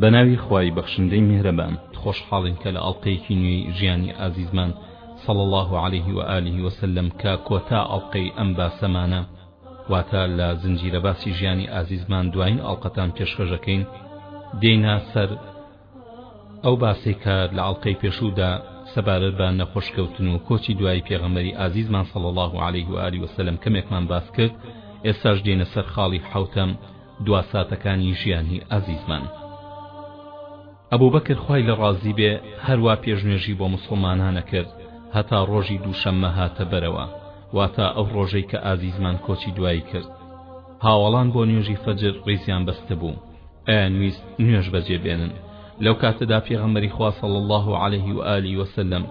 بەناوی خوای بەخشندەی میهرەبان خۆشحاڵین کە لە ئەڵقەیەکی نوێی ژیانی ئازیزمان صلی الله علیه و آله وسلم کە کۆتا ئەڵقەی ئەم باسەمانە واتە لە زنجیرە باسی ژیانی ئازیزمان دوایین ئەڵقەتان پێشکەش دەکەین دێینە سەر ئەو باسەی کە لە ئەڵقەی پێشوودا سەبارەت بە نەخۆشکەوتن و کۆچی دوایی پێغەمبەری ئازیزمان صلی الله علیه و آله وسلم کەمێکمان باس کرد ئێستاش دێینە سەر خاڵی حەوتەم دوا ساتەکانی ژیانی ئازیزمان ئەبوبەکر خوای لێ ڕازی بێ هەروا پێشنوێژی بۆ موسڵمانان ئەکرد هەتا ڕۆژی دووشەممە هاتە بەرەوە واتا ئەو ڕۆژەی کە ئازیزمان کۆچی دوایی کرد هاوەڵان بۆ نوێژی فەجر ڕیزیان بەستبوو ئەیانویست نوێژ بەجێ بێنن لەو کاتەدا پێغەمبەری خوا صلی الله علیه و آله وسلم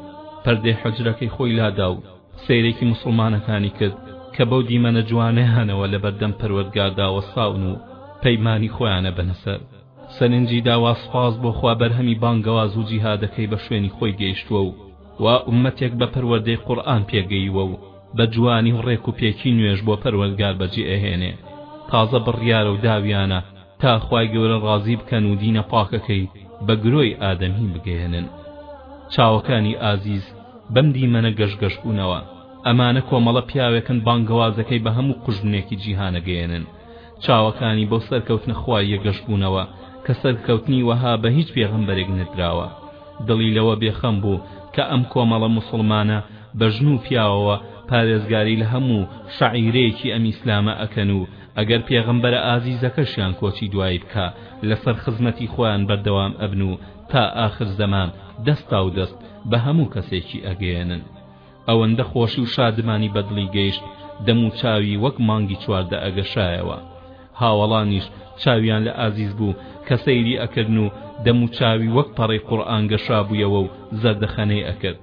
پەردەی حوجرەکەی خۆی لادا و سەیرێکی موسڵمانەکانی کرد کە بەو دیمەنە جوانەیانەوە لەبەردەم پەروەردگاردا وەستاون و پەیمانی خۆیان ئەبەنە سەر سەرنجی داوە سوپاس بۆ خوا بەرهەمی بانگەواز و جیهادەکەی بە شوێنی خۆی گەیشتووە و وا ئوممەتێک بە پەروەردەی قورئان پێگەیوە و بە جوانی و ڕێک و پێکی نوێژ بۆ پەروەردگار بەجێ ئەهێنێ تازە بڕیارە و داویانە تا خوای گەورە ڕازی بکەن و دینە پاکەکەی بە گرۆی ئادەمی بگەیەنن چاوەکانی ئازیز بەم دیمەنە گەش گەش بوونەوە ئەمانە کۆمەڵە پیاوێکن بانگەوازەکەی بە هەموو قوژبنێکی جیهان ئەگەیەنن چاوەکانی بەو سەرکەوتنە خواییە گەش بوونەوە کە سەرکەوتنی وەها بە هیچ پێغەمبەرێک نەدراوە دڵی لەوە بێخەم بوو کە ئەم کۆمەڵە موسڵمانە بە ژن و پیاوەوە پارێزگاری لە هەموو شەعیرەیەکی ئەم ئیسلامە ئەکەن و ئەگەر پێغەمبەرە ئازیزەکەشیان کۆچی دوایی بکا لەسەر خزمەتی خۆیان بەردەوام ئەبن و تا ئاخر زەمان دەستاودەست بە هەموو کەسێکی ئەگەیەنن ئەوەندە خۆشی و شادمانی بە دڵی گەیشت دەم و چاوی وەک مانگی چواردە ئەگەشایەوە هاوەڵانیش چاویان لە ئازیز بوو کە سەیری ئەکردن و دەم و چاوی وەک پەڕەی قوڕئان گەشابوویەوە و زەردەخەنەی ئەکرد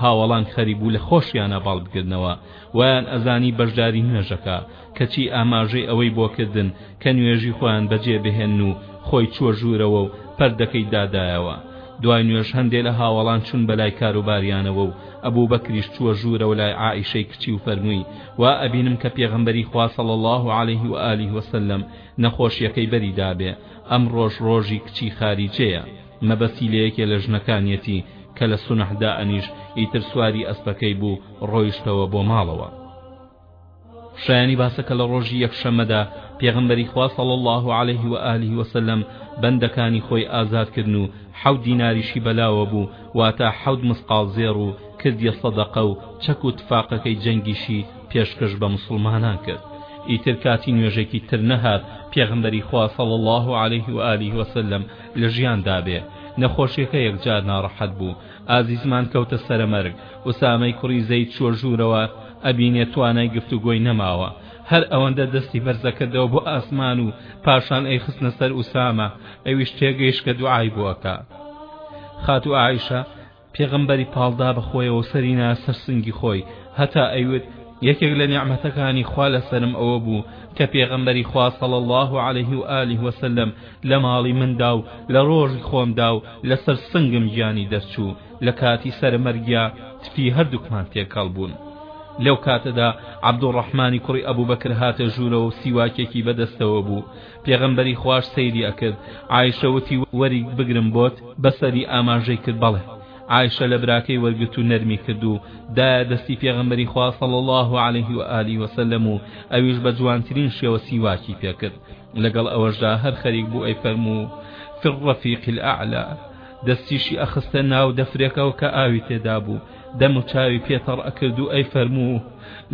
هاوەڵان خەریک بوو لە خۆشیانا باڵ بگرنەوە وایان ئەزانی بەشداری نوێژەکە کەچی ئاماژەی ئەوەی بۆ کردن کە نوێژی خۆیان بەجێ بهێنن و خۆی چووە ژوورەوە و پەردەکەی دادایەوە دوای نوێژ هەندێ لە هاوەڵان چوون بەلای کاروباریانەوە و ئەبوبەکریش چووە ژوورەوە لای عائیشەی کچی و فەرمووی وا ئەبینم کە پێغەمبەری خوا صلی اللە علیه و آله وسلم نەخۆشیەکەی بەری دابێ ئەمڕۆش ڕۆژی کچی خاریجەیە مەبەستی لە یەکێ لە ژنەکانیەتی کە لە سونح دائەنیشت ئیتر سواری ئەسپەکەی بوو ڕۆیشتەوە بۆ ماڵەوە. شایانی باسە کە لە ڕۆژی یەکشەممەدا پێغەمبەری خوا صلی اللە علیه و آله و سلم بەندەکانی خۆی ئازاد کردن و حەوت دیناریشی بەلاوە بوو واتە حەوت مسقاڵ زێڕ و کردیە سەدەقە و چەک و تفاقەکەی جەنگیشی پێشکەش بە موسڵمانان کرد ئیتر کاتی نوێژێکی تر نەهات پێغەمبەری خوا صلی اللە علیه و آله و سلم لە ژیاندا بێ نەخۆشیەکە یەکجار ناڕەحەت بوو ئازیزمان کەوتە سەرە مەرگ ئوسامەی کوڕی زەید چووە ژوورەوە ئەبینێ توانای گفتوگۆی نەماوە هەر ئەوەندە دەستی بەرزەکردەوە بۆ ئاسمان و پاشان ئەی خستنە سەر ئوسامە ئەویش تێگەیشت کە دوعای بۆ ئەکا خاتوو ئایشە پێغەمبەری پاڵدا بە خۆیەوە سەری نا سەر سنگی خۆی هەتا ئەیوت یەکێک لە نیعمەتەکانی خوا لەسەرم ئەوە بوو کە پێغەمبەری خوا صلی الله علیه و آله و سلم لە ماڵی مندا و لە ڕۆژی خۆمدا و لەسەر سنگم گیانی دەرچوو لە کاتی سەرمەرگیا تفی هەردووکمان تێکەڵ بوون لەو کاتەدا عەبدوڕەحمانی کوڕی ئەبوبەکر هاتە ژوورەوە و سیواکێکی بەدەستەوە بوو پێغەمبەری خواش سەیری ئەکرد عائیشە وتی وەری بگرم بۆت بەسەری ئاماژەی کرد بەڵێ عائیشە لە براکەی وەرگرت و نەرمی کرد و دایە دەستی پێغەمبەری خوا صلی الله علیه و آله و سلم و ئەویش بە جوانترین شێوە سیواکی پێکرد لەگەڵ ئەوەشدا هەر خەریک بوو ئەی فەرموو فی الرفیق الاعلی دەستیشی ئەخستە ناو دەفرێکەوە کە ئاوی تێدا بوو دەم و چاوی پێ تەڕ ئەکرد و ئەی فەرموو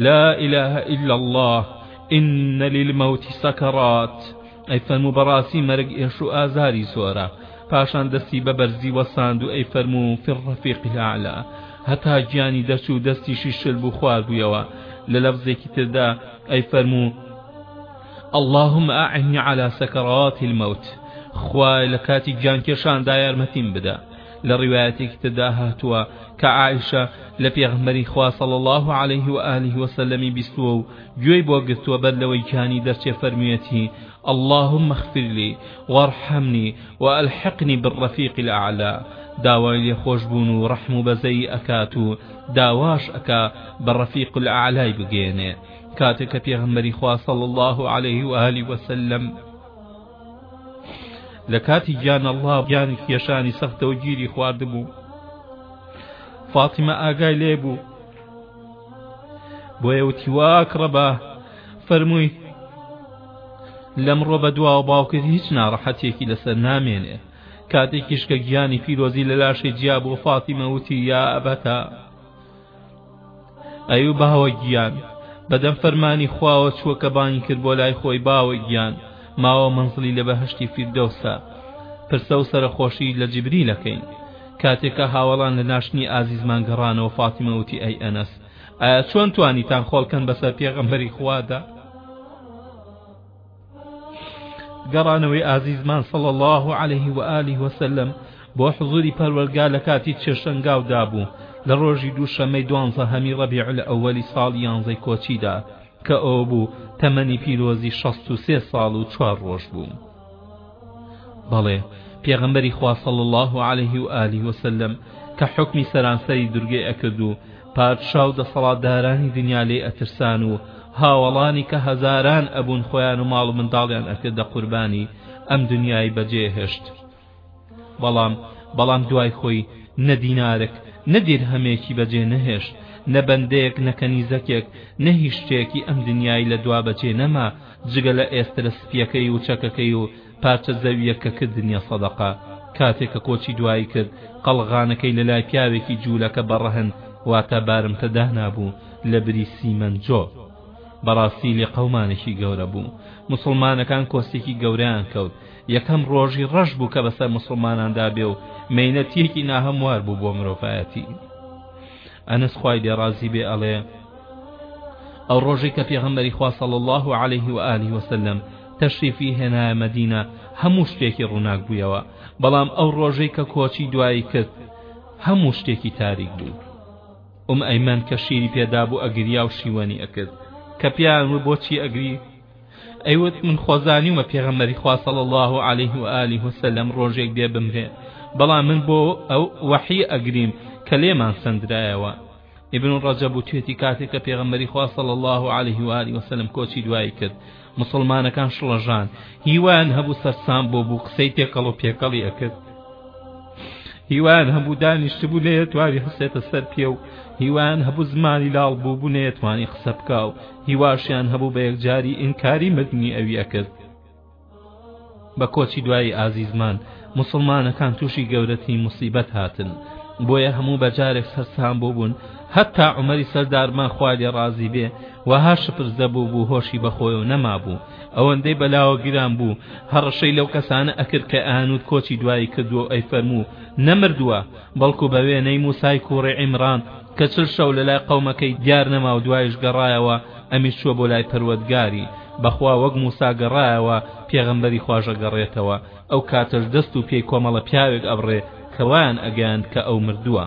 لا اله الا الله ان للموت سکرات ئەی فەرموو بەڕاستی مەرگ ئێش و ئازاری زۆرە پاشان دەستی بە بەرزی وەستاند و ئەی فەرموو فی الرفیق الاعلی هەتا گیانی دەرچوو دەستیشی شل بوو خواردبوویەوە لە لەفزێکی تردا ئەی فەرموو اللهم اعنی علی سکرات الموت خوای لە کاتی گیانکێشاندا یارمەتیم بدە لە ڕیوایەتێکی تردا هاتووە کە عائشە لە پێغمبەری خوا صلی الله عليه و آله وسلم بیستووە و گوێی بۆ گرتووە بەر لەوەی کانی دەرچێ فەرموویەتی، اللهم اغفر لی وارحمنی والحقنی بالرفیق الاعلی، داوای لێخۆشبوون و ڕەحم و بەزەیی ئەکات و داواش ئەکا بە ڕەفیق الاعلای بگەیەنێ، کاتێ کە پێغەمبەری خوا صلی اللە علیه و آله و سلم لە کاتی گیان اللە گیان کێشانی سەختەوە گیری خواردبوو فاطمە ئاگای لێ بوو بۆیە وتی واک ڕەبا فەرمووی لەمڕۆ بە دواوە باوکت هیچ ناڕەحەتێکی لەسەر نامێنێ کاتێکیش کە گیانی پیرۆزی لە لاشەی جیا بۆ فاتیمە وتی یا ئەبەتا ئەی و باوە گیان بەدەم فەرمانی خواوە چووە کە بانگی کرد بۆ لای خۆی باوە گیان ماوە منزڵی لە بەهشتی فیردەوسە پرسە و سەرخۆشی لە جیبریلەکەین کاتێک کە هاوەڵان لە ناشتنی ئازیزمان گەڕانەوە فاتیمە وتی ئەی ئەنەس ئایا چۆن توانیتان خۆڵکەن بەسەر پێغەمبەری خوادا گەڕانەوەی ئازیزمان صلی الله عليه و آله وسلم بۆ حضوری پەروەرگا لە کاتی چێشەنگاودا بوو لە ڕۆژی دووشەمەی دوانزە هەمی ڕەبیع لە ئەوەلی ساڵ یانزەی کۆچیدا کە ئەو بوو تەمەنی پیرۆزی شەست و سێ ساڵ و چوار ڕۆژ بوو بەڵێ پێغەمبەری خوا صلی الله علیه و آله و سلم کە حکمی سەرانسەری دورگەی ئەکرد و پادشا و دەسەڵاتدارانی دنیا لێ ئەترسان و هاوەڵانی کە هەزاران ئەبوون خۆیان و ماڵ و منداڵیان ئەکردە قوربانی ئەم دنیای بەجێهێشت بەڵام بەڵام دوای خۆی نە دینارک نە دیرهەمێکی بەجێ نەهێشت نە بەندەیەک نە کەنیزەکێک نە هیچ شتێکی ئەم دنیای لە دوا بەجێ نەما جگە لە ئێسترە سپیەکەی و چەکەکەی و پارچە زەویەک کە کردنیە سەدەقە کاتێک کە کۆچی دوایی کرد قەڵغانەکەی لە لای پیاوێکی جوولەکە بەڕەهن واتە بارمتە دانابوو لە بری سیمەنجۆ بەڕاستی لێقەومانێکی گەورە بوو مسلمانەکان کۆستێکی گەوریان کەوت یەکەم ڕۆژی ڕەش بوو کە بەسەر مسوڵماناندا بێ و مەینەتیەکی ناهەموار بوو بۆ مرۆڤایەتی ئەنس خوای لێ ڕازی بێ ئەڵێ ئەو ڕۆژەی کە پێغەمبەری خوا صلی الله عليه و آله وسلم تەشریفی هێنایە مەدینە هەموو شتێکی ڕووناک بوویەوە بەڵام ئەو ڕۆژەی کە کۆچی دوایی کرد هەموو شتێکی تاریک بوو ئوم ئەیمەن کە شیری پێدابوو ئەگریا و شیوەنی ئەکرد کە پیان و بۆچی ئەگری ئەیوت من خۆزانیومە پێغەمبەری خوا صلی الله علیه و آله و سلم ڕۆژێک دێ بمرێ بەڵام من بۆ ئەو وەحی ئەگریم کە لێمان سندرایەوە ابن ڕەجەب و توێتی کاتێک کە پێغەمبەری خوا صلی الله علیه و آله و سلم کۆچی دوایی کرد مسلمانەکان شڵەژان هیوایان هەبوو سەرسام بۆ بوو قسەی تێکەڵ و پێکەڵی ئەکرد هیوان هەبوو دانیشتبوو لێ تواری هەسێتە سەر پێ و هیوان هەبوو زمانی لاڵ بوو بوو نێتوانی قسە بکە و هیواشیان هەبوو بە یەکجاری ئینکاری مردنی ئەوی ئەکرد بە کۆچی دوایی ئازیزمان مسلمانەکان تووشی گەورەترین مصیبەت هاتن بۆیە هەموو بەجارێک سەرسان بۆ بوون هەتا عمەری سەردارمان خوا لێ ڕازی بێ وەها شپرزە بوو بوو هۆشی بەخۆی و نەما بوو ئەوەندەی بەلاوە گران بوو هەڕەشەی لەو کەسانە ئەکرد کە ئانود کۆچی دوایی کردووە ئەی فەرموو نەمردووە بەڵکو بە وێنەی موسای کووڕی عیمران کە چل شەو لە لای قەومەکەی دیار نەماو دوایش گەڕایەوە ئەمیش چووە بۆ لای پەروەدگاری بەخوا وەک موسا گەڕایەوە پێغەمبەری خواش ئەگەڕێتەوە ئەو کاتەش دەست و پێی کۆمەڵە پیاوێک ئەبڕێ کە وایان ئەگەیاند کە ئەو مردووە.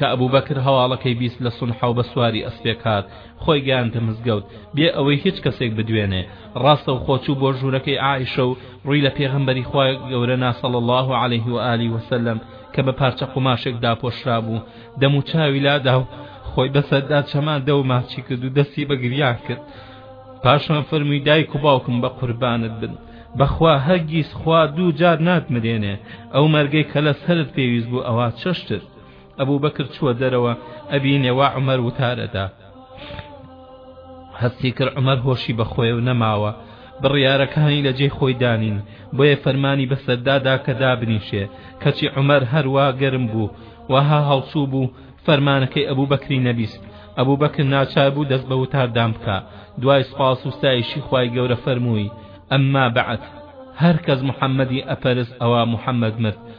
کە ئەبوبەکر هەواڵەکەی بیست لە سونحەوە بە سواری ئەسپێک هات خۆی گەیاندە مزگەوت بێ ئەوەی هیچ کەسێک بدوێنێ ڕاستەوخۆ چوو بۆ ژوورەکەی عائیشە و ڕووی لە پێغەمبەری خوا گەورە نا صلی اللە علیه و آله و سلم کە بە پارچە قوماشێک داپۆشرابوو دەموچاوی لادا و خۆی بەسەردا چەماندە و ماچی کرد و دەستی بە گریان کرد پاشان فەرمووی دایک و باوکم بە قوربانت بن بەخوا هەرگیز خوا دوو جار ناتمرێنێ ئەو مەرگەی کە لەسەرت پێویست بوو ئەوە چەشتر ئەبو بەکر چووە دەرەوە ئەبینێ وا عومەر وتار ئەدا هەستی کرد عومەر هۆشی بەخۆیە و نەماوە بڕیارەکانی لە جێی خۆی دانین بۆیە فەرمانی بەسەردادا کە دابنیشێ کەچی عومەر هەروا گەرم بوو وەها هەڵچوو بوو فەرمانەکەی ئەبوو بەکری نەبیست ئەبوو بەکر ناچار بوو دەست بە وتاردان بکە دوای سپاس و ستایشی خوای گەورە فەرمووی ئەمما بەعد هەر کەس محەممەدی ئەپەرست ئەوە محەممەد مرد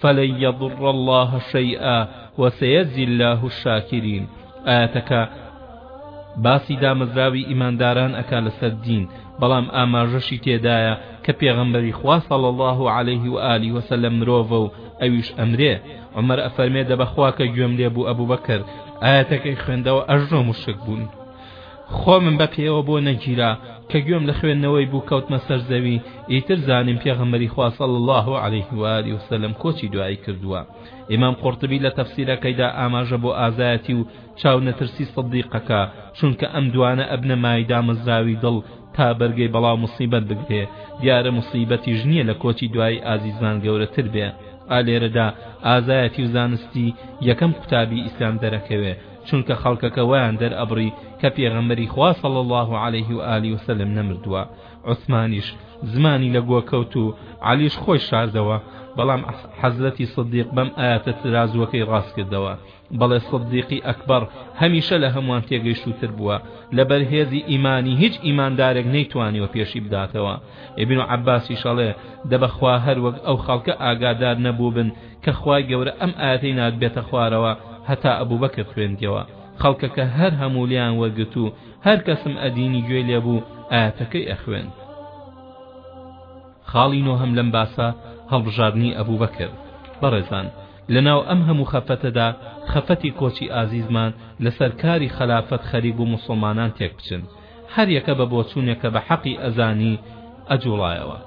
فلن یضر اللە شیئا وسیجزی اللە الشاکرین ئایەتەکە باسی دامەزراوی ئیمانداران ئەکا لەسەر دین بەڵام ئاماژەشی تێدایە کە پێغەمبەری خوا صلی الله علیه و آله وسلم مرۆڤە و ئەویش ئەمرێ عمر ئەفەرمێ دەبەخوا کە گوێم لێ بوو ئەبوبەکر ئایەتەکەی خوێندەوە ئەژنۆ مشک بوون خۆمم بە پێوە بۆ نەگیرا کە گوێم لە خوێندنەوەی بوو کەوتمە سەر زەوی ئیتر زانیم پێغەمبەری خوا صلی اللە علیه و آله و سلم کۆچی دوایی کردووە ئیمام قرطبی لە تەفسیرەکەیدا ئاماژە بۆ ئازایەتی و چاو نەترسی صدیقەکە چونکە ئەم دوانە ئەبنە مای دامەزراوی دڵ تا بەرگەی بەڵا و مصیبەت بگرێ دیارە مصیبەتیش نییە لە کۆچی دوایی ئازیزمان گەورەتر بێ ئا لێرەدا ئازایەتی و زانستی یەکەم قوتابی ئیسلام دەرەکەوێ چونکە خەڵکەکە وایان دەرئەبڕی کە پێغەمبەری خوا صلی اللە علیه و آله و سلم نەمردووە عوسمانیش زمانی لە گۆ کەوت و عەلیش خۆی شاردەوە بەڵام حەزرەتی صدیق بەم ئایەتە ترازوەکەی ڕاست کردەوە بەڵێ صدیقی ئەکبەر هەمیشە لە هەمووان تێگەیشتووتر بووە لە بەرهێزی ئیمانی هیچ ئیماندارێک نەیتوانیوە پێشی بداتەوە ئیبن عەباسیش ئەڵێ دەبەخوا هەر وەک ئەو خەڵکە ئاگادار نەبووبن کە خوای گەورە ئەم ئایەتەی نارد بێتە خوارەوە هەتا ئەبوبەکر خوێندیەوە خەڵکەکە هەر هەموو لێیان وەرگرت و هەر کەسم ئەدینی گوێی لێ بوو ئایەتەکەی ئەخوێند خاڵی نۆهەم لەم باسە هەڵبژاردنی ئەبوبەکر بەڕێزان لەناو ئەم هەموو خەفەتەدا خەفەتی کۆچی ئازیزمان لەسەر کاری خەلافەت خەریک بوو موسڵمانان تێک بچن هەر یەکە بە بۆچوونێکە بە حەقی ئەزانی ئەجوڵایەوە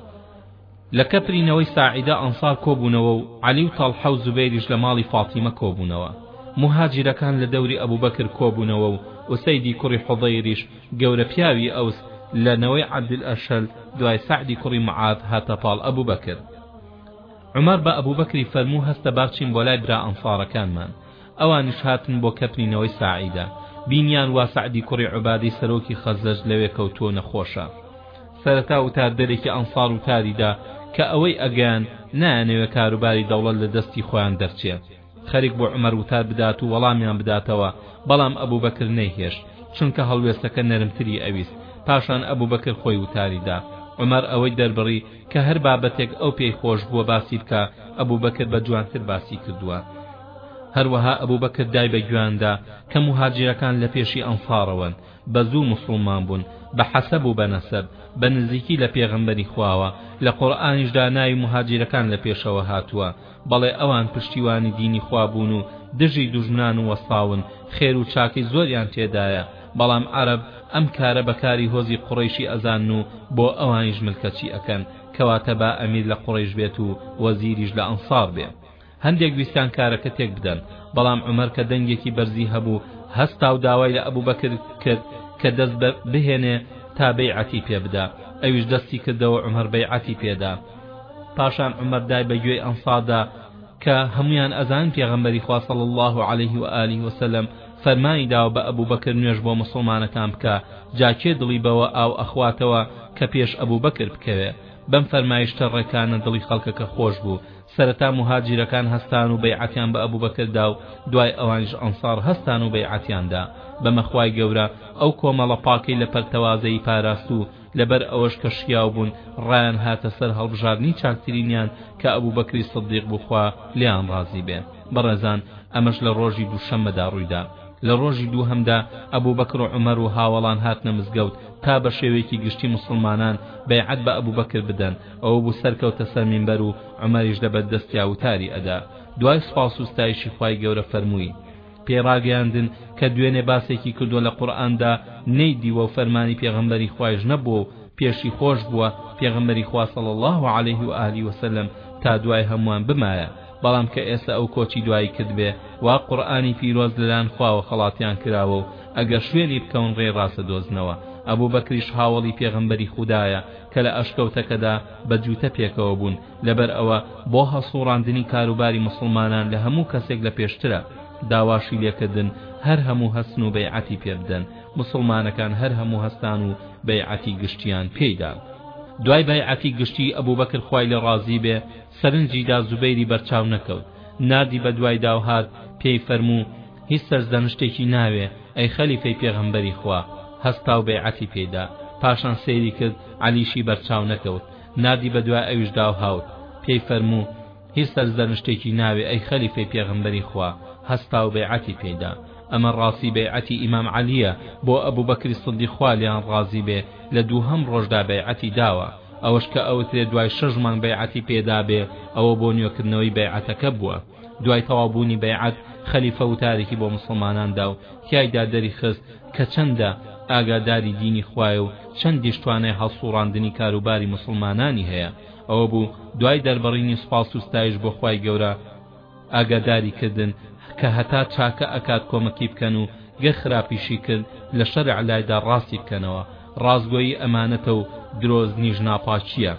لە کەپری نەوەی ساعیدە ئەنسار کۆبوونەوە و عەلی و تەڵحە و زوبەیریش لە ماڵی فاتیمە کۆبوونەوە موهاجیرەکان لە دەوری ئەبوبەکر کۆبوونەوە و ئوسەیدی کوڕی حوضەیریش گەورە پیاوی ئەوس لە نەوەی عەبدول ئەشهەل دوای سەعدی کوڕی معاد هاتە پاڵ ئەبوبەکر عومەر بە ئەبوبەکری فەرموو هەستە با بچین بۆ لای برا ئەنسارەکانمان ئەوانیش هاتن بۆ کەپنینەوەی ساعیدە، بینیان وا سەعدی کوڕی عوبادەی سەرۆکی خەزرەج لەوێ کەوتووە و نەخۆشە. سەرەتا وتاردەرێکی ئەنسار وتاری دا کە ئەوەی ئەگەیاند نایانەوێ کاروباری دەوڵەت لە دەستی خۆیان دەرچێ. خەریک بوو عومەر وتار بدات و وەڵامیان بداتەوە، بەڵام ئەبوبەکر نەیهێشت، چونکە هەڵوێستەکە نەرمتری ئەویست. پاشان ئەبوبەکر خۆی وتاری دا. عومەر ئەوەی دەربڕی کە هەر بابەتێک ئەو پێی خۆش بووە باسی بکا، ئەبوبەکر بە جوانتر باسی کردووە. هەروەها ئەبوبەکر دای بە گویان دا کە موهاجیرەکان لە پێشی ئەنصارەوەن بە زوو موسڵمان بوون بە حەسەب و بە نەسەب بە نزیکی لە پێغەمبەری خواوە لە قورئانیشدا ناوی موهاجیرەکان لە پێشەوە هاتووە بەڵێ ئەوان پشتیوانی دینی خوا بوون و دژی دوژمنان و وەستاون خێر و چاکەی زۆریان تێدایە بەڵام عەرەب ئەم کارە بە کاری هۆزی قوڕەیشی ئەزانن و بۆ ئەوانیش ملکەچی ئەکەن کەواتە با ئەمیر لە قوڕەیش بێت و وەزیریش لە ئەنصار بێ هەندێک ویستیان کارەکە تێک بدەن، بەڵام عومەر کە دەنگێکی بەرزی هەبوو هەستا و داوای لە ئەبوبەکر کرد کە دەست بە بهێنێ تا بەیعەتی پێ بدا، ئەویش دەستی کردەوە عومەر بەیعەتی پێ دا. پاشان عومەر دای بە گوێی ئەنصار دا کە هەموویان ئەزانن پێغەمبەری خوا صلی اللە علیه و آله و سلم فەرمانی داوە بە ئەبوبەکر نوێژ بۆ موسڵمانەکان بکا جا کێ دڵی بەوە ئاو ئەخواتەوە کە پێش ئەبوبەکر بکەوێ بەم فەرمایشتە ڕێکانە دڵی خەڵکەکە خۆش بوو سەرەتا موهاجیرەکان هەستان و بەیعەتیان بە ئەبوبەکر دا و دوای ئەوانیش ئەنسار هەستان و بەیعەتیان دا، بەمە خوای گەورە ئەو کۆمەڵە پاکەی لە پەرتەوازەیی پاراست و لەبەر ئەوەش کە شیاو بوون ڕایان هاتە سەر هەڵبژاردنی چاکترینیان کە ئەبوبەکری سدیق بوو خوا لێیان ڕازی بێ. بەڕێزان ئەمەش لە ڕۆژی دووشەممەدا ڕوویدا. لە ڕۆژی دووهەمدا ئەبوبەکر و عومەر و هاوەڵان هاتنە مزگەوت تا بە شێوەیەکی گشتی موسڵمانان بەیعەت بە ئەبوبەکر بدەن، ئەوە بوو سەرکەوتە سەر مینبەر و عومەریش لە بەر دەستیا وتاری ئەدا دوای سوپاس و ستایشی خوای گەورە فەرمووی، پێی ڕاگەیاندن کە دوێنێ باسێکی کردووە لە قورئاندا نەی دیوە و فەرمانی پێغەمبەری خوایش نەبووە و پێشی خۆش بووە پێغەمبەری خوا صلی اللە علیه و آله و سلم تا دوای هەمووان بمایە بەڵام کە ئێستا ئەو کۆچی دوایی کردبێ وا قورئانی پیرۆز لەلایەن خواوە خەڵاتیان کراوە و ئەگەر شوێنی بکەون ڕێی ڕاست دەدۆزنەوە ئەبوبەکریش هاوەڵی پێغەمبەری خودایە کە لە ئەشکەوتەکەدا بە جووتە پێکەوە بوون، لەبەر ئەوە بۆ هەڵسووڕاندنی کاروباری موسڵمانان لە هەموو کەسێک لە پێشترە داواشی لێ کردن هەر هەموو هەستن و بەیعەتی پێ بدەن، موسڵمانەکان هەر هەموو هەستان و بەیعەتی گشتییان پێی دا. دوای بەیعەتی گشتیی ئەبووبەکر خوای لێ ڕازی بێ، سەرنجی دا زوبەیری بەرچاو نەکەوت، ناردی بە دوایدا و هات، پێی فەرموو، هیچ سەرزەنشتێکی ناوێ ئەی خەلیفەی پێغەمبەری خوا هەستاو بەیعەتی پێیدا پاشان سەیری کرد عەلیشی بەرچاو نەکەوت ناردی بەدوای ئەویشداو هاوت پێی فەرموو هیچ سەرزەنشتێکی ناوێ ئەی خەلیفەی پێغەمبەری خوا هەستاو بەیعەتی پێیدا ئەمە ڕاستی بەیعەتی ئیمام عەلیە بۆ ئەبو بەکری سدی خوا لێیان ڕازی بێ لە دووهەم ڕۆژدا بەیعەتی داوە ئەوەش کە ئەوترێ دوای شەش مانگ بەیعەتی پێدابێ ئەوە بۆ نوێکردنەوەی بەیعەتەکە بووە دوای تەواو بوونی بەیعەت خەلیفە وتارێکی بۆ موسڵمانان دا و تیایدا دەریخست کە چەندە ئاگاداری دینی خوایە و چەندیش توانای هەڵسوڕاندنی کاروباری موسڵمانانی هەیە ئەوە بوو دوای دەربڕینی سوپاس و ستایش بۆ خوای گەورە ئاگاداری کردن کە هەتا چاکە ئەکات کۆمەکی بکەن و گەر خراپیشی کرد لە شەرع لایدا ڕاستی بکەنەوە ڕاستگۆیی ئەمانەتە و درۆزنیش ناپاکییە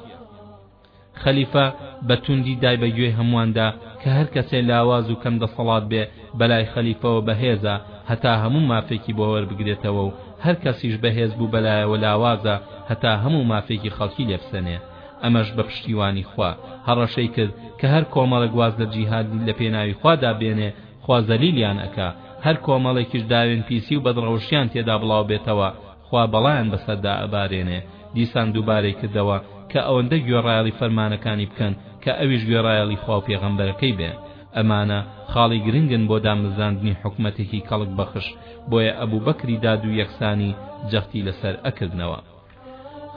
خەلیفە بە توندی دای بە گوێی هەموواندا کە هەر کەسێ لاواز و کەم دەسەڵات بێ بەلای خەلیفەوە بە هێزە هەتا هەموو مافێکی بۆ وەربگرێتەوە و هەر کەسیش بە هێز بوو بەلایەوە لاوازە هەتا هەموو مافێکی خەڵکی لێ بسەنێ ئەمەش بە پشتیوانی خوا هەڕەشەی کرد کە هەر کۆمەڵێک واز لە جیهاد لە پێناوی خوادا بێنێ خوا زەلیلیان ئەکا هەر کۆمەڵێکیش داوێن پیسی و بەدڕەوشتیان تێدا بڵاو بێتەوە خوا بەڵایان بەسەردا ئەبارێنێ، دیسان دووبارەی کردەوە کە ئەوەندە گوێڕایەڵی فەرمانەکانی بکەن کە ئەویش گوێڕایەڵی خوا و پێغەمبەرەکەی بێ، ئەمانە خاڵی گرنگن بۆ دامەزراندنی حکومەتێکی کەڵک بەخش، بۆیە ئەبو بەکری داد و یەکسانی جەختی لەسەر ئەکردنەوە.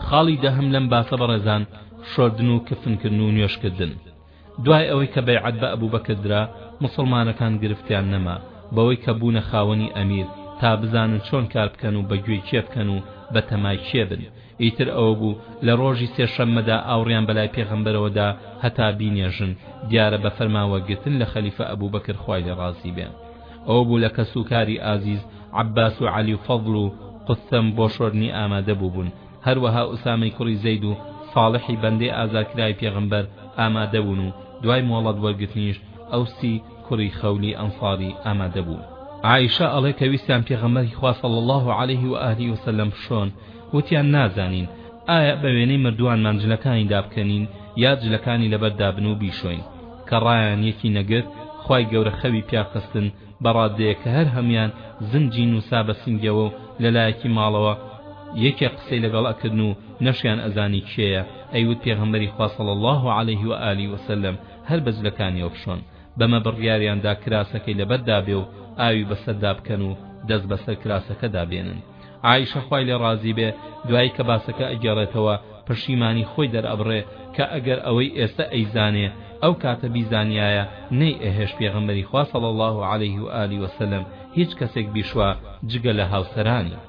خاڵی دەهم لەم باسە بەڕێزان شۆردن و کفنکردن و نوێژکردن. دوای ئەوەی کە بەیعەت بە ئەبوبەکر درا موسڵمانەکان گرفتیان نەما بەوەی کە بوونە خاوەنی ئەمیر تا بزانن چۆن کار بکەن و بە گوێی کێ بکەن و بە تەمای کێ بن ئیتر ئەوە بوو لە ڕۆژی سێ شەممەدا ئاوڕیان بەلای پێغەمبەرەوە دا هەتا بینێژن دیارە بە فەرمان وەرگرتن لە خەلیفە ئەبوبەکر خوای لێ ڕازی بێ ئەوە بوو لە کەس و کاری ئازیز عباس و علی و فەضل و قثەم بۆ شۆرنی ئامادە بووبوون هەروەها ئوسامەی کوڕی زەید و ساڵحی بەندەی ئازادکراوی پێغەمبەر ئامادەبوون و دوای مۆڵەت وەرگرتنیش ئەوسی کوڕی خەولی ئەنساری ئامادەبوو عائیشە ئەڵێ کە ویستیان پێغەمبەری خوا صلی اللە علیه و آله وسلم بشۆن وتیان نازانین ئایا بە وێنەی مردووانمان جلەکانی دابکەنین یا جلەکانی لەبەر دابنێ و بیشۆین کە ڕایان یەکی نەگرت خوای گەورە خەوی پیاخستن بە ڕادەیەک کە هەر هەموویان زنجی نووسا بە سنگیەوە و لە لایەکی ماڵەوە یەکێک قسەی لەگەڵ ئەکردن و نەشیان ئەزانی کێیە ئەیوت پێغەمبەری خوا صلی اللە علیه و آله و سلم هەر بە جلەکانیەوە بشۆن بەمە بڕیاریان دا کراسەکەی لەبەردا بێ و ئاوی بەسەردا بکەن و دەست بەسەر کراسەکەدا بێنن عائیشە خوای لێ ڕازی بێ دوایی کە باسەکە ئەگێڕێتەوە پەشیمانی خۆی دەرئەبڕێ کە ئەگەر ئەوەی ئێستە ئەیزانێ ئەو کاتە بیزانیایە نەی ئەهێشت پێغەمبەری خوا صلی اللە علیه و آله و سلم هیچ کەسێک بیشوا جگە لە هاوسەرانی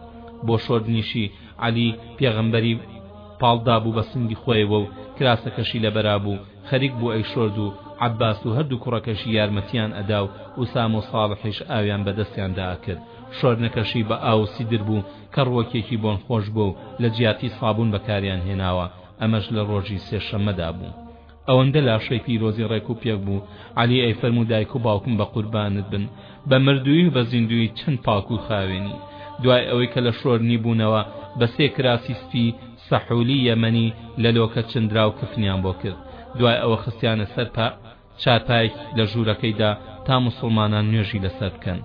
بۆ شۆردنیشی عەلی پێغەمبەری پاڵ دابوو بە سنگی خۆیەوە و کراسەکەشی لەبەرا بوو خەریک بوو ئەیشۆرد و عەباس و هەردوو کوڕەکەشی یارمەتیان ئەدا و ئوسام و ساڵحیش ئاویان بەدەستیاندا ئەکرد شۆرنەکەشی بە ئاو و سیدر بوو کە ڕووەکێکی بۆنخۆش بووە و لە جیاتی سابوون بەکاریان هێناوە ئەمەش لە ڕۆژی سێ شەممەدا بوو ئەوەندە لاشەی پیرۆزی ڕێک و پێک بوو عەلی ئەی فەرموو دایک و باوکم بە قوربانت بن بە مردووی و بە زیندووی چەند پاک و خاوێنی دوای ئەوەی کە لە شۆرنی بوونەوە بە سێ کراسی سپی سەحولی یەمەنی لە لۆکە چندرا و کفنیان بۆ کرد، دوای ئەوە خستیانە سەر چارپایەک لە ژوورەکەیدا تا موسڵمانان نوێژی لەسەر بکەن.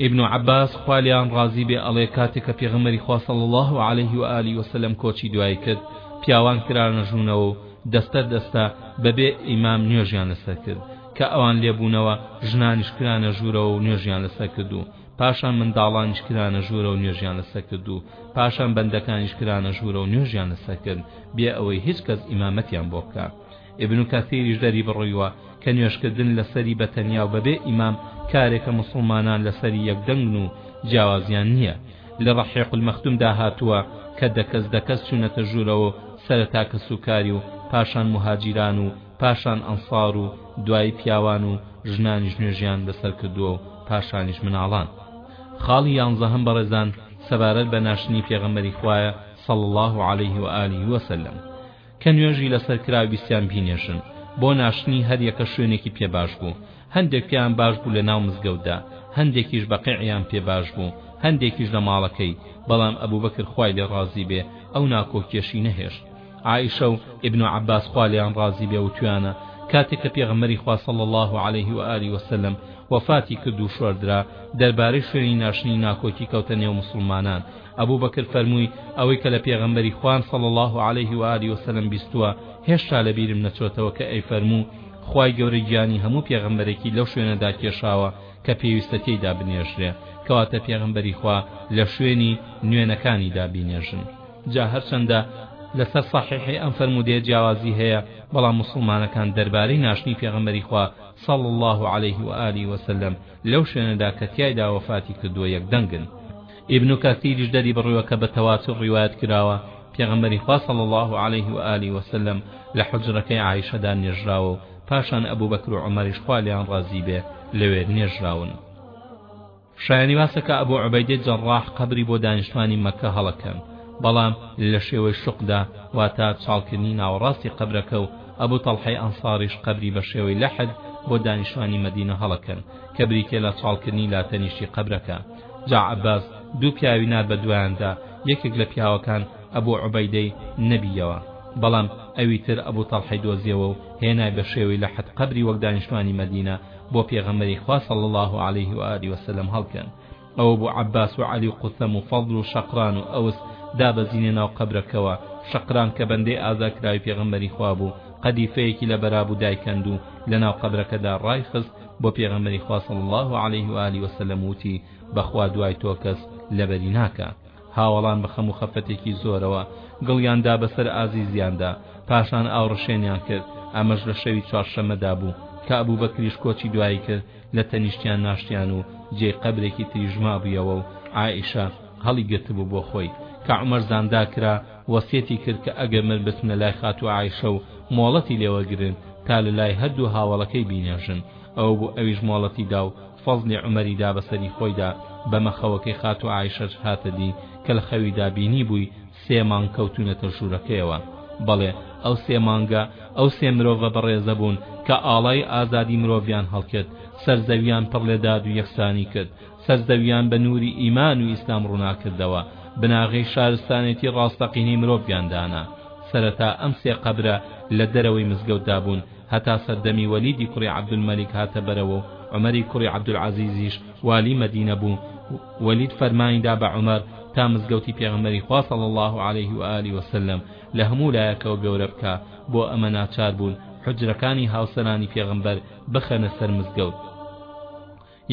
ئیبن عەباس خوا لێیان ڕازی بێ ئەڵێ کاتێ کە پێغەمبەری خوا صلی اللە علیه و آله و سلم کۆچی دوایی کرد پیاوان کرانە ژوونەوە و دەستە دەستە بەبێ ئیمام نوێژیان لەسەر کرد کە ئەوان لێبوونەوە ژنانیش کرانە ژوورەوە و نوێژیان لەسەر کرد و پاشان منداڵانیش کرانە ژوورە و نوێژیان لەسەر کرد و پاشان بەندەکانیش کرانە ژوورە و نوێژیان لەسەر کرد بێ ئەوەی هیچ کەس ئیمامەتیان بۆ بکا ابن کەثیریش دەری بڕیوە کە نوێژکردن لەسەری بەتەنیا و بەبێ ئیمام کارێکە مسلمانان لەسەری یەکدەنگن و جیاوازیان نییە لە ڕەحیق المەختومدا هاتووە کە دەکەس دەکەس چوونەتە ژوورەوە سەرەتا کەسوکاری و پاشان مهاجیران و پاشان ئەنسار و دوایی پیاوان و ژنانیش نوێژیان لەسەر کردووە و پاشانیش مناڵان خاڵی یانزەهەم بەڕێزان سەبارەت بە ناشتنی پێغەمبەری خوایە صلی الله علیه و آله و سلم کە نوێژی لەسەر کرا ویستیان بینێشن بۆ ناشتنی هەر یەکە شوێنێکی پێ باش بوو هەندێک پێیان باش بوو لە ناو مزگەوتدا هەندێکیش بەقیعیان پێ باش بوو هەندێکیش لە ماڵەکەی بەڵام ئەبوبەکر خوای لێ ڕازی بێ ئەو ناکۆکیەشی نەهێشت عائیشە و ئیبن عەباس خوا لێیان ڕازی بێ وتویانە کاتێ کە پێغەمبەری خوا صلی اللە علیه و آله و سلم وەفاتی کرد و شۆردرا دەربارەی شوێنی ناشتنی ناکۆکی کەوتە نێو موسڵمانان ئەبو بەکر فەرمووی ئەوەی کە لە پێغەمبەری خوان صلی اللە علیه و آله و سلم بیستووە هێشتا لە بیرم نەچۆتەوە کە ئەی فەرموو خوای گەورە گیانی هەموو پێغەمبەرێکی لەو شوێنەدا کێشاوە کە پێویستە تێیدا بنێژرێ کەواتە پێغەمبەری خوا لە شوێنی نوێنەکانیدا بینێژن جا هەرچەندە لەسەر سەحیحی ئەم فەرموودەیە جیاوازی هەیە بەڵام موسڵمانەکان دەربارەی ناشتنی پێغەمبەری خوا صلی اللە علیه و آله و سلم لەو شوێنەدا کە تیایدا وەفاتی کردووە یەک دەنگن ابن کثیرش دەری بڕیوە کە بە تەواتر ڕیوایەت کراوە پێغەمبەری خوا صلی اللە علیه و آله و سلم لە حجرەکەی عائشەدا نێژراوە و پاشان ئەبوبەکر و عومەریش خوا لێیان ڕازی بێ لەوێ نێژراون شایانی باسە کە ئەبو عوبەیدەی جەڕاح قەبری بۆ دانیشتوانی مەککە هەڵەکەن، بەڵام لە شێوەی شوقدا، واتە چاڵکردنی ناوەڕاستی قەبرەکە و ئەبو تەڵحەی ئەنساریش قەبری بە شێوەی لەحد بۆ دانیشتوانی مەدینە هەڵەکەن کە بریتیە لە چاڵکردنی لاتەنیشتی قەبرەکە. جا عەباس دوو پیاوی نارد بە دوایاندا، یەکێک لە پیاوەکان ئەبو عوبەیدەی نەبیەوە، بەڵام ئەوی تر ئەبو تەڵحەی دۆزیەوە و هێنای بە شێوەی لەحد قەبری وەک دانیشتوانی مەدینە بۆ پێغەمبەری خوا صلی اللە علیه و آله وسلم هەڵکەن ئەوە بۆ عباس و علی و قوثەم و فەضل و شەقران و ئەوس دابەزینە ناو قەبرەکەوە شەقران کە بەندەی ئازاکراوی پێغەمبەری خوا بوو قەدیفەیەکی لە بەرابوو دایکەند و لە ناو قەبرەکەدا ڕای خست بۆ پێغەمبەری خوا صلی الله عليه و آله وسلم وتی بەخوا دوای تۆ کەس لەبەری ناکە هاوەڵان بە خەم و خەفەتێکی زۆرەوە گڵیان دا بەسەر ئازیزیاندا، پاشان ئاوڕشێنیان کرد، ئەمەش لە شەوی چوارشەممەدا بوو، کە ئەبوبەکریش کۆچی دوایی کرد، لە تەنیشتیان ناشتیان و جێی قەبرێکی تریش مابوویەوە و عائیشە هەڵیگرتبوو بۆ خۆی، کە عومەر زاندار کرا، وەسیەتی کرد کە ئەگەر مرد بچنە لای خاتوو عائیشە و مۆڵەتی لێ وەرگرن تا لە لای هەردوو هاوەڵەکەی بینێژن، ئەوە بوو ئەویش مۆڵەتی دا و فەزلی عومەری دا بە سەری خۆیدا، بەمە خەوەکەی خاتوو عایشەش هاتە دی، کە لە خەویدا بینیبووی سێ مانگ کەوتوونەتە ژوورەکەیەوە. بەڵێ، ئەو سێ مانگە، ئەو سێ مرۆڤە بەڕێزە بوون، کە ئاڵای ئازادی مرۆڤیان هەڵکرد، سەر زەویان پڕ لە داد و یەکسانی کرد، سەر زەویان بە نووری ئیمان و ئیسلام ڕوونا کردەوە، بناغەی شارستانێتی ڕاستەقینەی مرۆڤیان دانا. سەرەتا ئەم سێ قەبرە لە دەرەوەی مزگەوتدا بوون، هەتا سەردەمی وەلیدی کوڕی عەبدولمەلیک هاتە بەرەوە و عومەری کوڕی عەبدولعەزیزیش والی مەدینە بوو، وەلید فەرمانی دا بە عومەر تا مزگەوتی پێغەمبەری خوا صلی اللە علیه و آله وسلم لە هەموو لایەکەوە گەورە بکا، بۆ ئەمە ناچار بوون حوجرەکانی هاوسەرانی پێغەمبەر بخەنە سەر مزگەوت.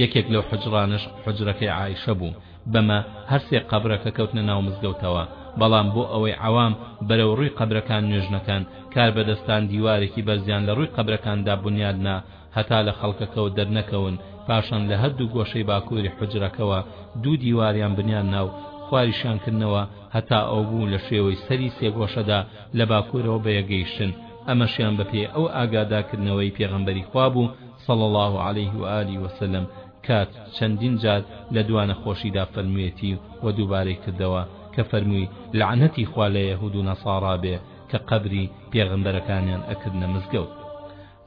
یەکێک لەو حوجرانەش حوجرەکەی عائیشە بوو، بەمە هەر سێ قەبرەکە کەوتنە ناو مزگەوتەوە، بەڵام بۆ ئەوەی عەوام بەرەو ڕووی قەبرەکان نوێژ نەکەن، کاربەدەستان دیوارێکی بەرزیان لە ڕووی قەبرەکاندا بونیاد نا هەتا لە خەڵکەکەوە دەرنەکەون، پاشان لە هەردوو گۆشەی باکووری حوجرەکەوە دوو دیواریان بنیان نا و خواریشیان کردنەوە هەتا ئەو بوو لە شێوەی سەری سێگۆشەدا لە باکوورەوە بەیەک گەیشتن، ئەمەشیان بەپێی ئەو ئاگاداکردنەوەی پێغەمبەری خوا بوو، صلی اللە علیه و آله و سلم، کات چەندین جار لە دوا نەخۆشیدا فەرموویەتی و دووبارەی کردەوە کە فەرمووی، لەعنەتی خوا لە یەهود و نەصارا بێ کە قەبری پێغەمبەرەکانیان ئەکردنە مزگەوت.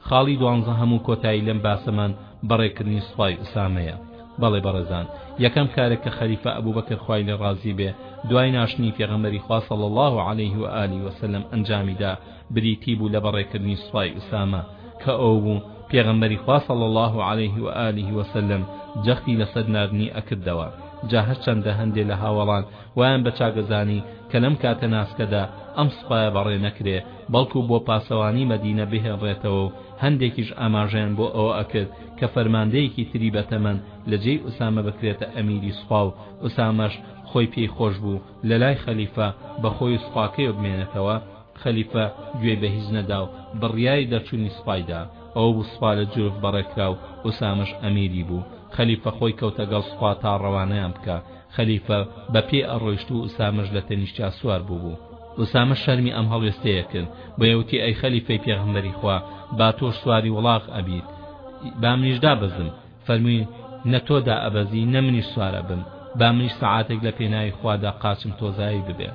خاڵی دوانزەهەم و کۆتایی لەم باسەمان بەڕێکردنی سوپای ئوسامەیە. بەڵێ بەڕێزان، یەکەم کارێک کە خەلیفە ئەبوبەکر خوای لێ ڕازی بێ دوای ناشتنی پێغەمبەری خوا صلی اللە علیه و آله و سلم ئەنجامی دا، بریتی بوو لە بەڕێکردنی سوپای ئوسامە کە ئەو و پێغەمبەری خوا صلی اللە علیه و آله و سلم جەختی لەسەر ناردنی ئەکردەوە جا هەرچەندە هەندێ لە هاوەڵان وایان بە چاکە زانی کە لەم کاتە ناسکەدا ئەم سوپایە بەڕێ نەکرێ بەڵکو بۆ پاسەوانی مەدینە بهێنڕێتەوە و هەندێکیش ئاماژەیان بۆ ئەوە ئەکرد کە فەرماندەیەکی تری بەتەمەن لە جێی ئوسامە بکرێتە ئەمیری سوپا و ئوسامەش خۆی پێی خۆش بوو لە لای خەلیفە بە خۆی و سوپاکەیەوە بمێنێتەوە خەلیفە گوێی بە هیچ نەدا و بڕیاری دەرچوونی سوپای دا. ئەوە بوو سوپا لە جورف بەڕێ کرا و ئوسامەش ئەمیری بوو. خەلیفە خۆی کەوتە گەڵ سوپا تا ڕەوانەیان بکا. خەلیفە بە پێ ئەڕۆیشت و ئوسامەش لە تەنیشتیا سوار بووبوو. ئوسامە شەرمی ئەم هەڵوێستەیە کرد، بۆیە وتی، ئەی خەلیفەی پێغەمبەری خوا، با تۆش سواری وڵاغ ئەبیت، با منیش دابەزم. فەرمووی، نە تۆ دائەبەزی نە منیش سوار ئەبم، با منیش سەعاتێک لە پێناوی خوادا قاچم تۆزاوی ببێ.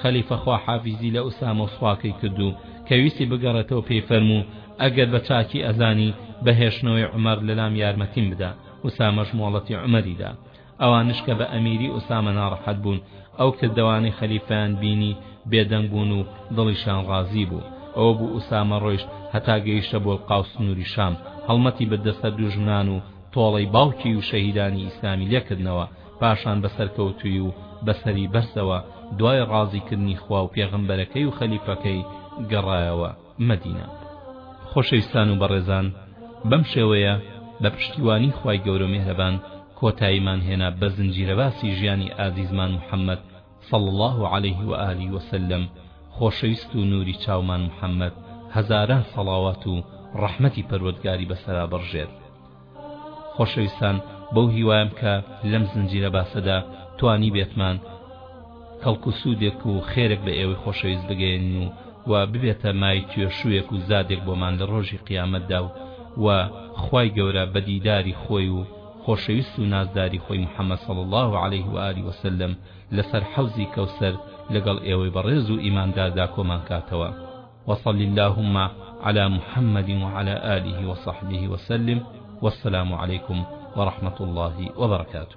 خەلیفە خواحافیزی لە ئوسامە و سوڵاکەی کرد و کە ویستی بگەڕێتەوە پێی فەرموو، ئەگەر بە چاکی ئەزانی بە هێشتنەوەی عومەر لەلام یارمەتیم بدە، ئوسامەش مۆڵەتی عومەری دا. ئەوانیش کە بە ئەمیری ئوسامە ناڕەحەت بوون، ئەو کردەوانەی خەلیفەیان بینی بێدەنگ بوون و دڵیشیان ڕازی بوو. ئەوە بوو ئوسامە ڕۆیشت هەتا گەیشتە بۆڵقا و سنووری شام، هەڵمەتی بردە سەر دوژمنان و تۆڵەی باوکی و شەهیدانی ئیسلامی لێ کردنەوە، پاشان بە سەرکەوتووی و بە سەری بەرزەوە دوای ڕازی کردنی خوا و پێغەمبەرەکەی و خەلیفەکەی گەڕایەوە. مەدینە. خۆشەویستان و بەڕێزان بەم شێوەیە بە پشتیوانی خوای گەورە و میهرەبان کۆتاییمان هێنا بە زنجیرەباسی ژیانی ئازیزمان محمد صلی اللە علیه و آله و سلم خۆشەویست و نوری چاومان محمد هەزاران سەڵاوات و ڕەحمەتی پەروەردگاری بەسەرا بڕژێت. خۆشەویستان بەو هیوایەم کە لەم زنجیرە باسەدا توانیبێتمان کەڵک و سوودێک و خێرێک بە ئێوەی خۆشەویست بگەیەنین و و ببێتە مای توێشوویەک و زادێک بۆمان لە ڕۆژی قیامەتدا و و خوای گەورە بە دیداری خۆی و خۆشەویست و نازداری خۆی محەممەد صلی الله عليه و آله وسلم لەسەر حەوزی کەوسەر لەگەڵ ئێوەی بەڕێز و ئیمانداردا کۆمان کاتەوە وصل اللهم على محمد وعلى آله وصحبه وسلم والسلام عليكم ورحمة الله وبركاته